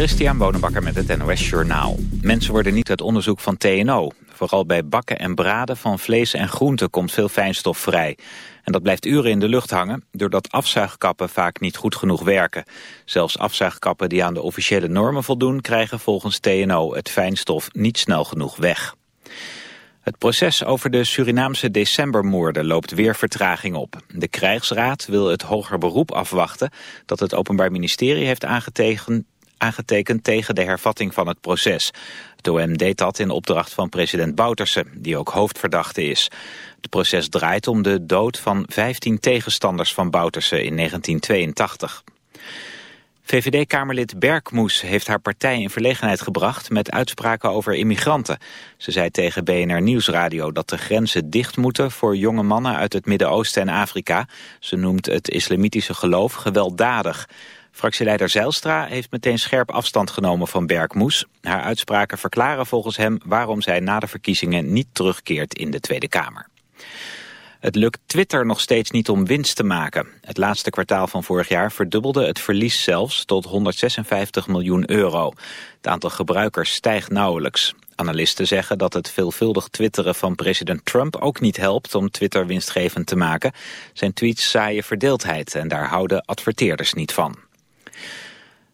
Christian Bonenbakker met het NOS Journaal. Mensen worden niet uit onderzoek van TNO. Vooral bij bakken en braden van vlees en groenten komt veel fijnstof vrij. En dat blijft uren in de lucht hangen, doordat afzuigkappen vaak niet goed genoeg werken. Zelfs afzuigkappen die aan de officiële normen voldoen... krijgen volgens TNO het fijnstof niet snel genoeg weg. Het proces over de Surinaamse decembermoorden loopt weer vertraging op. De krijgsraad wil het hoger beroep afwachten dat het Openbaar Ministerie heeft aangetekend, aangetekend tegen de hervatting van het proces. Het OM deed dat in opdracht van president Bouterse, die ook hoofdverdachte is. Het proces draait om de dood van 15 tegenstanders van Bouterse in 1982. VVD-kamerlid Berkmoes heeft haar partij in verlegenheid gebracht met uitspraken over immigranten. Ze zei tegen BNR Nieuwsradio dat de grenzen dicht moeten voor jonge mannen uit het Midden-Oosten en Afrika. Ze noemt het islamitische geloof gewelddadig. Fractieleider Zijlstra heeft meteen scherp afstand genomen van Berkmoes. Haar uitspraken verklaren volgens hem waarom zij na de verkiezingen niet terugkeert in de Tweede Kamer. Het lukt Twitter nog steeds niet om winst te maken. Het laatste kwartaal van vorig jaar verdubbelde het verlies zelfs tot 156 miljoen euro. Het aantal gebruikers stijgt nauwelijks. Analisten zeggen dat het veelvuldig twitteren van president Trump ook niet helpt om Twitter winstgevend te maken. Zijn tweets zaaien verdeeldheid en daar houden adverteerders niet van.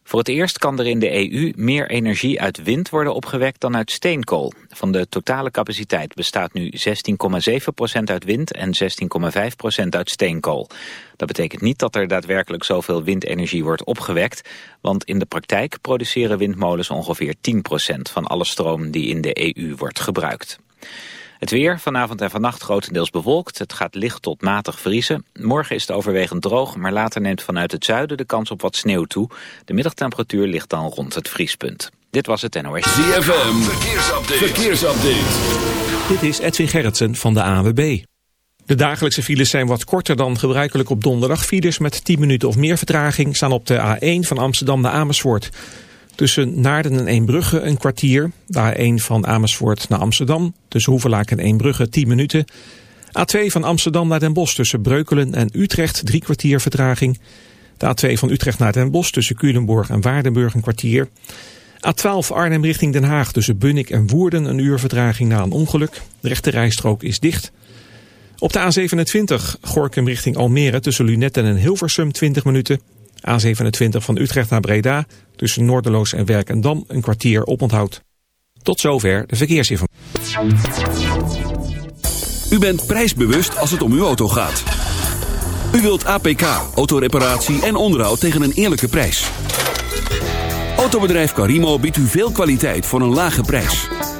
Voor het eerst kan er in de EU meer energie uit wind worden opgewekt dan uit steenkool. Van de totale capaciteit bestaat nu 16,7% uit wind en 16,5% uit steenkool. Dat betekent niet dat er daadwerkelijk zoveel windenergie wordt opgewekt, want in de praktijk produceren windmolens ongeveer 10% van alle stroom die in de EU wordt gebruikt. Het weer, vanavond en vannacht grotendeels bewolkt. Het gaat licht tot matig vriezen. Morgen is het overwegend droog, maar later neemt vanuit het zuiden de kans op wat sneeuw toe. De middagtemperatuur ligt dan rond het vriespunt. Dit was het NOS. ZFM, verkeersupdate. verkeersupdate. Dit is Edwin Gerritsen van de AWB. De dagelijkse files zijn wat korter dan gebruikelijk op donderdag. Files met 10 minuten of meer vertraging staan op de A1 van Amsterdam naar Amersfoort. Tussen Naarden en Eembrugge een kwartier. De A1 van Amersfoort naar Amsterdam. Tussen Hoevelaak en Eembrugge 10 minuten. A2 van Amsterdam naar Den Bosch tussen Breukelen en Utrecht drie kwartier vertraging. De A2 van Utrecht naar Den Bosch tussen Culemborg en Waardenburg een kwartier. A12 Arnhem richting Den Haag tussen Bunnik en Woerden een uur vertraging na een ongeluk. De rechte rijstrook is dicht. Op de A27 Gorkum richting Almere tussen Lunetten en Hilversum 20 minuten. A27 van Utrecht naar Breda tussen Noorderloos en Werkendam een kwartier oponthoud. Tot zover de verkeersinformatie. U bent prijsbewust als het om uw auto gaat. U wilt APK, autoreparatie en onderhoud tegen een eerlijke prijs. Autobedrijf Carimo biedt u veel kwaliteit voor een lage prijs.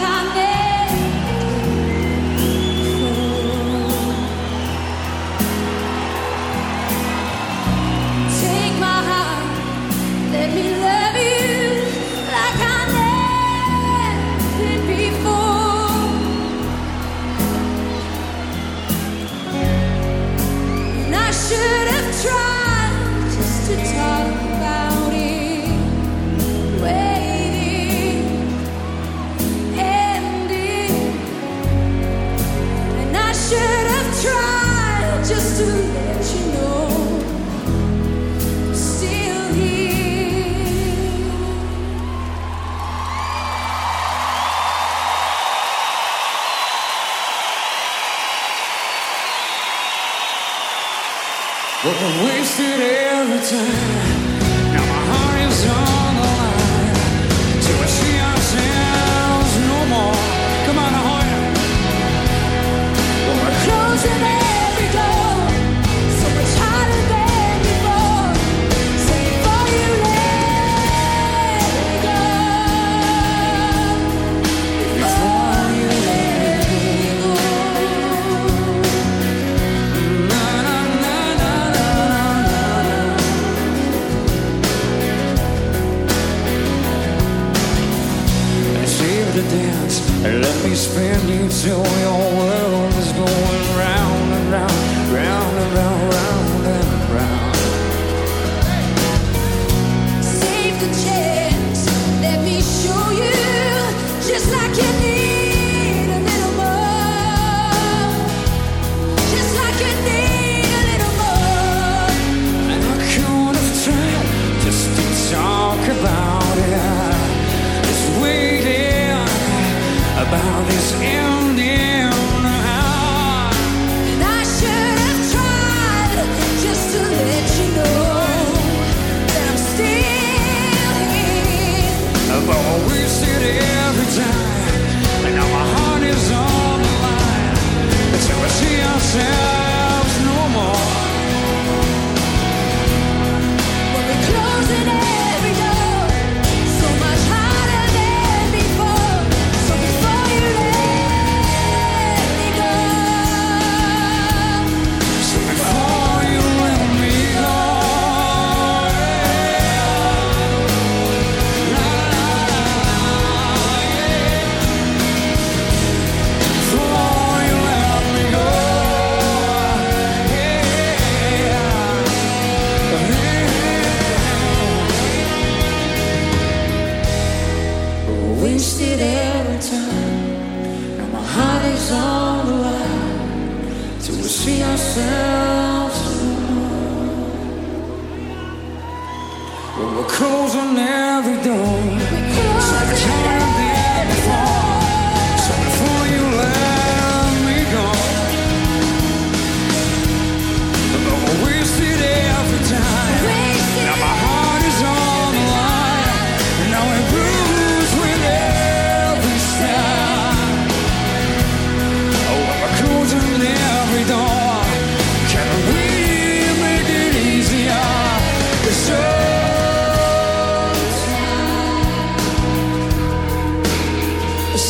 You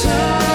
time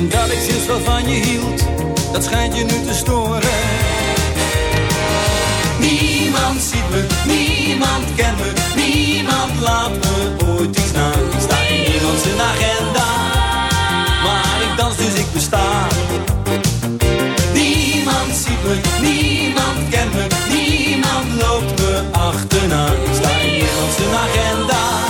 En dat ik sinds wat van je hield, dat schijnt je nu te storen. Niemand ziet me, niemand kent me, niemand laat me ooit iets na. Ik sta in niemand agenda, maar ik dans dus ik besta. Niemand ziet me, niemand kent me, niemand loopt me achterna. Ik sta in niemand agenda,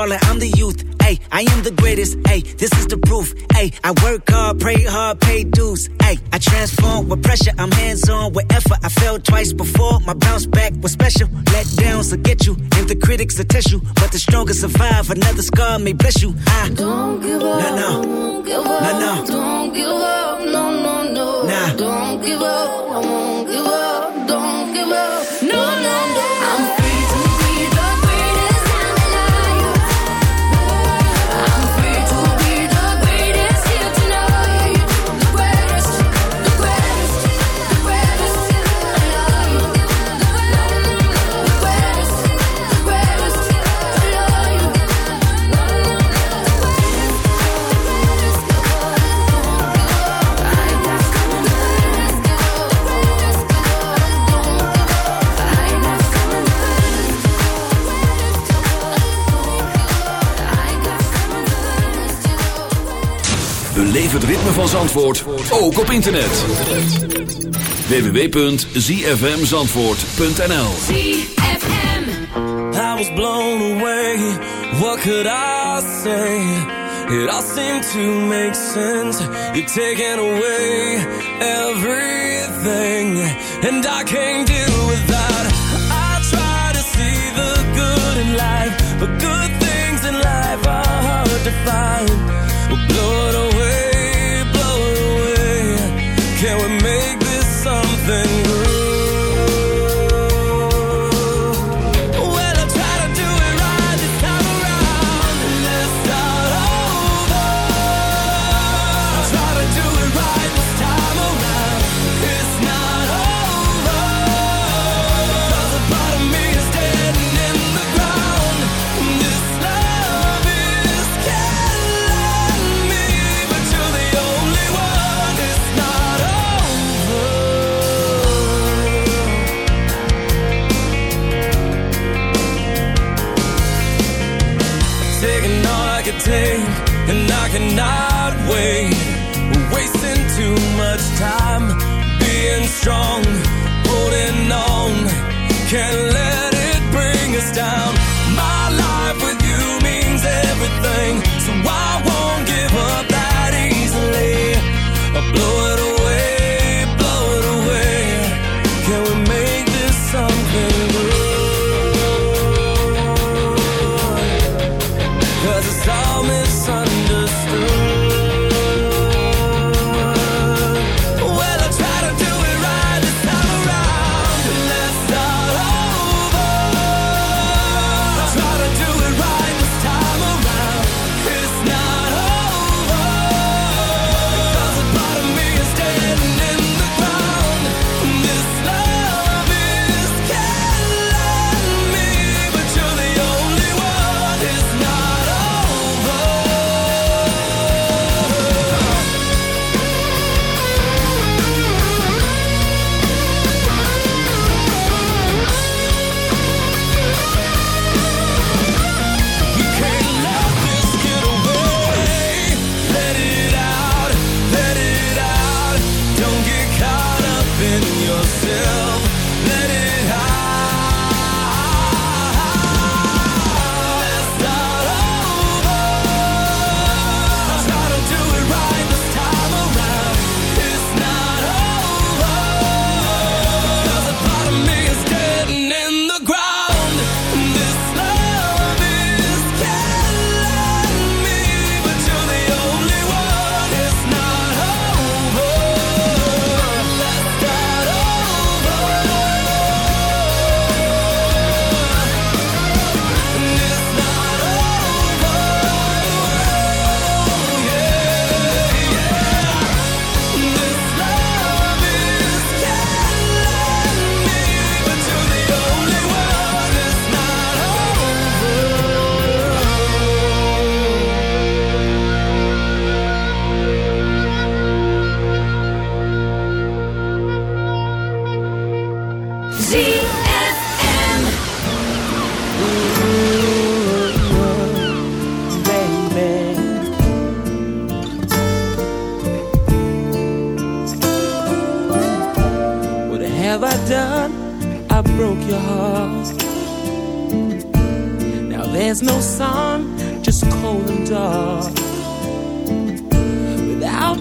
I'm the youth. Ayy, I am the greatest. Ayy, this is the proof. Ayy, I work hard, pray hard, pay dues. Ayy, I transform with pressure. I'm hands on with effort. I fell twice before. My bounce back was special. Let downs will get you, and the critics will test you. But the strongest survive. Another scar may bless you. I don't give up. No, no. Won't give up. No, no. Don't give up. No, no, no. Nah. Don't give up. I won't give up. Don't give up. No. Beleef het ritme van Zandvoort ook op internet. www.zfmzandvoort.nl ZFM I was blown away, what could I say? It all seemed to make sense. You're taking away everything. And I can't deal with that. I try to see the good in life. But good things in life are hard to find.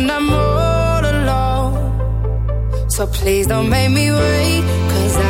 and I'm all alone. So please don't make me wait, cause I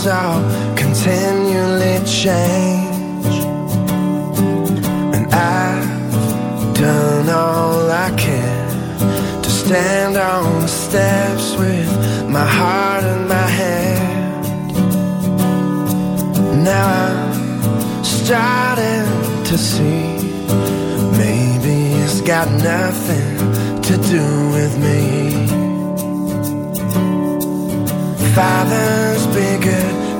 Walls are continually change. And I've done all I can to stand on the steps with my heart in my hand. Now I'm starting to see maybe it's got nothing to do with me. Fathers, good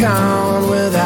Gone without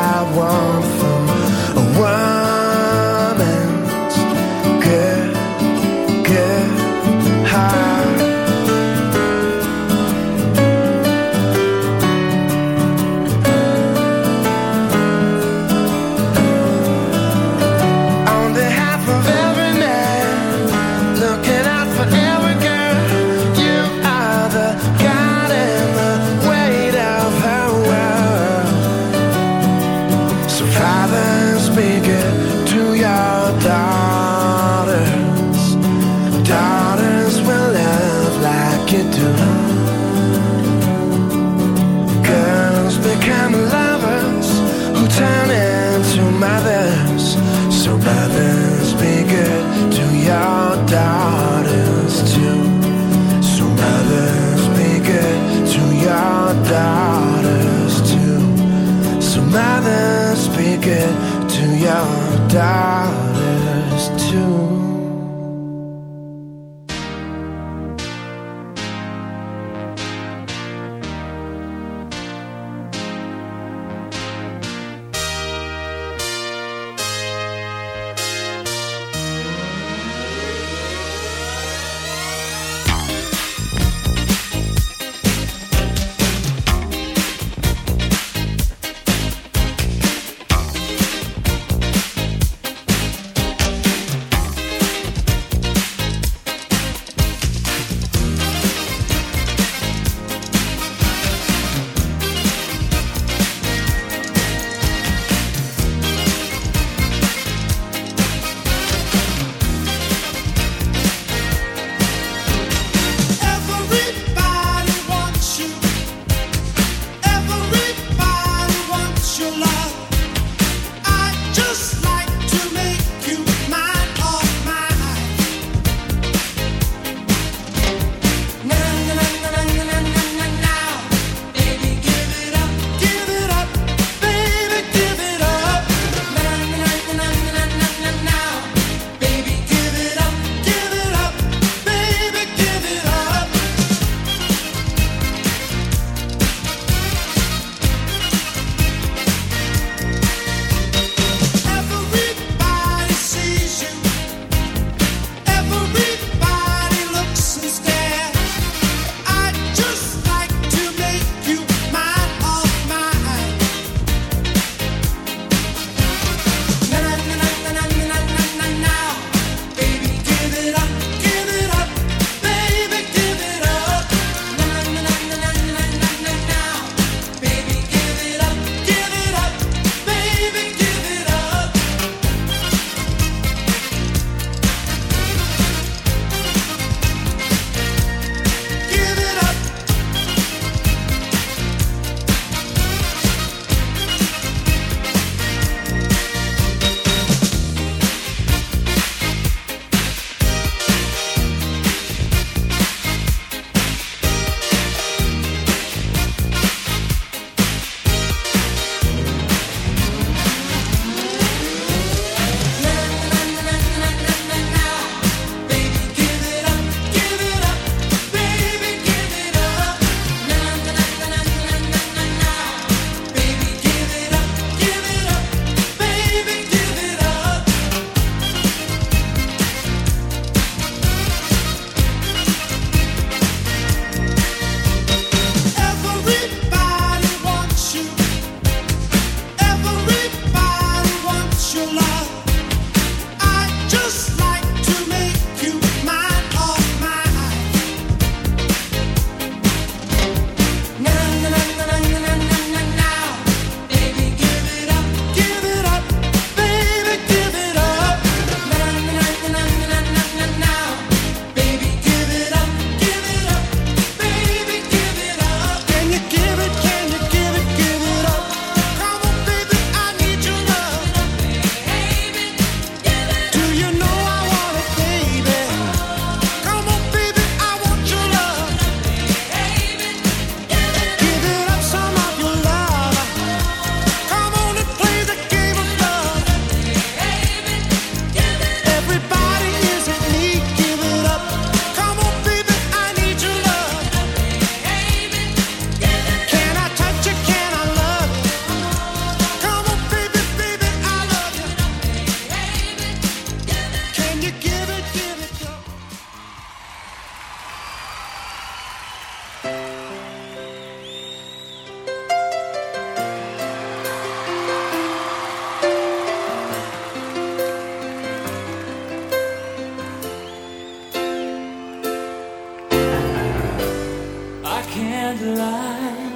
can't lie.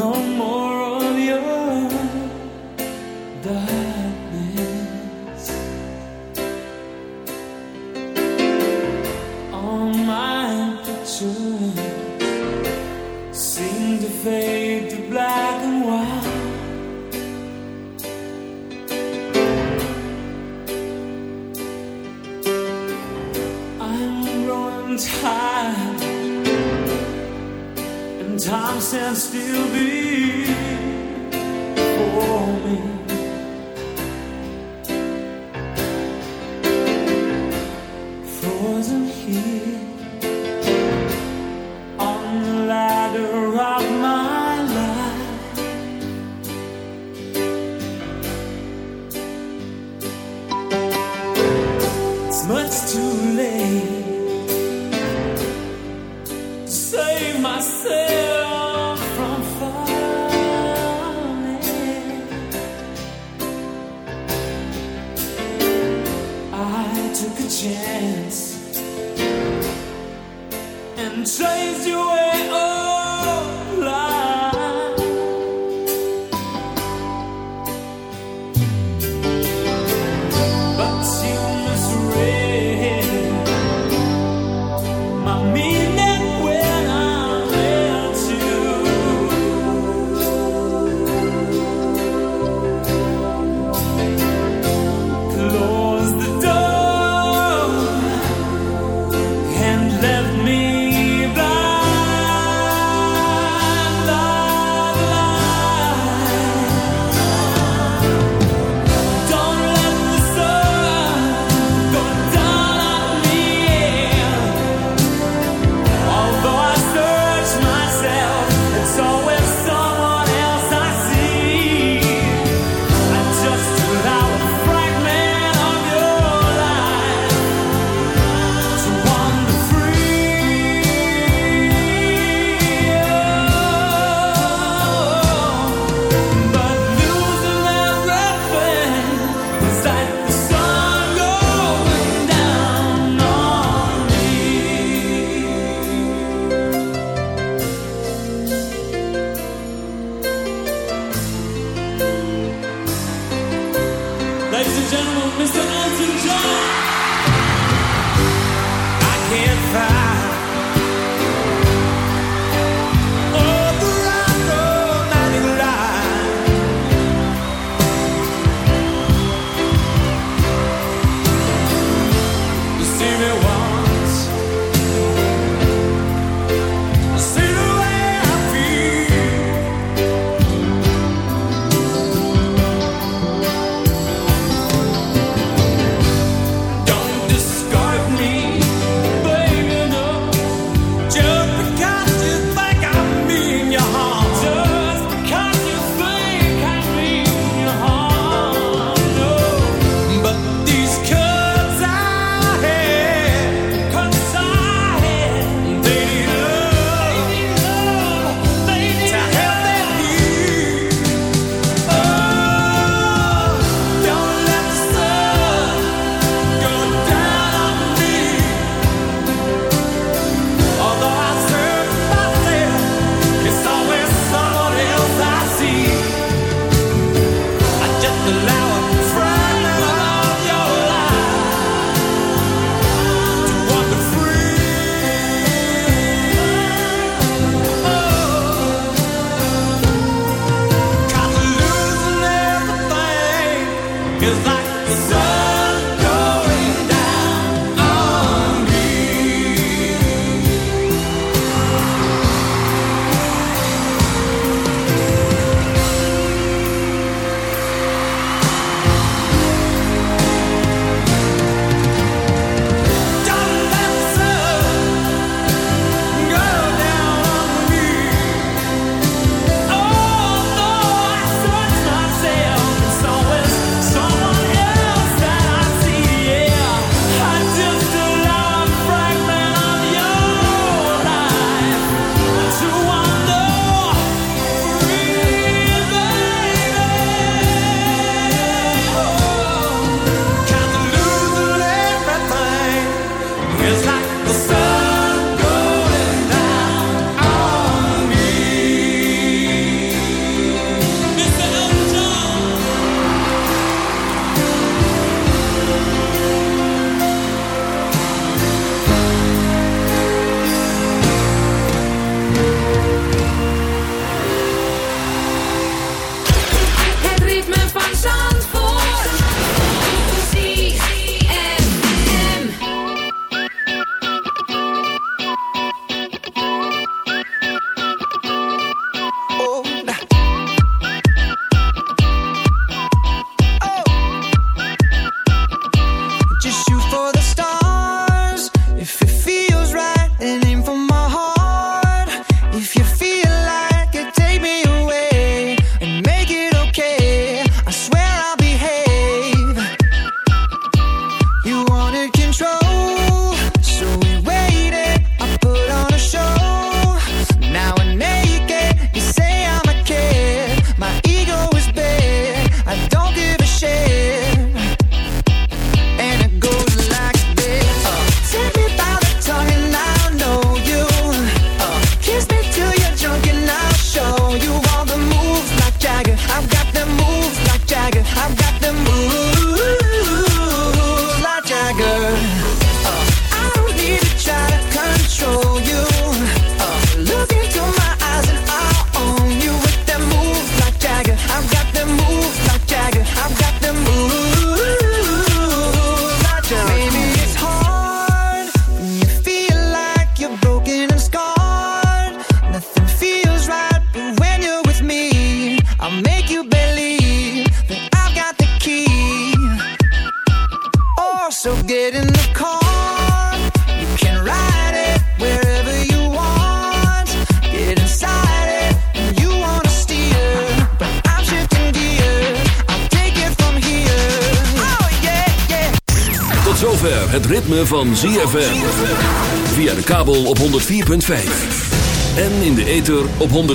No more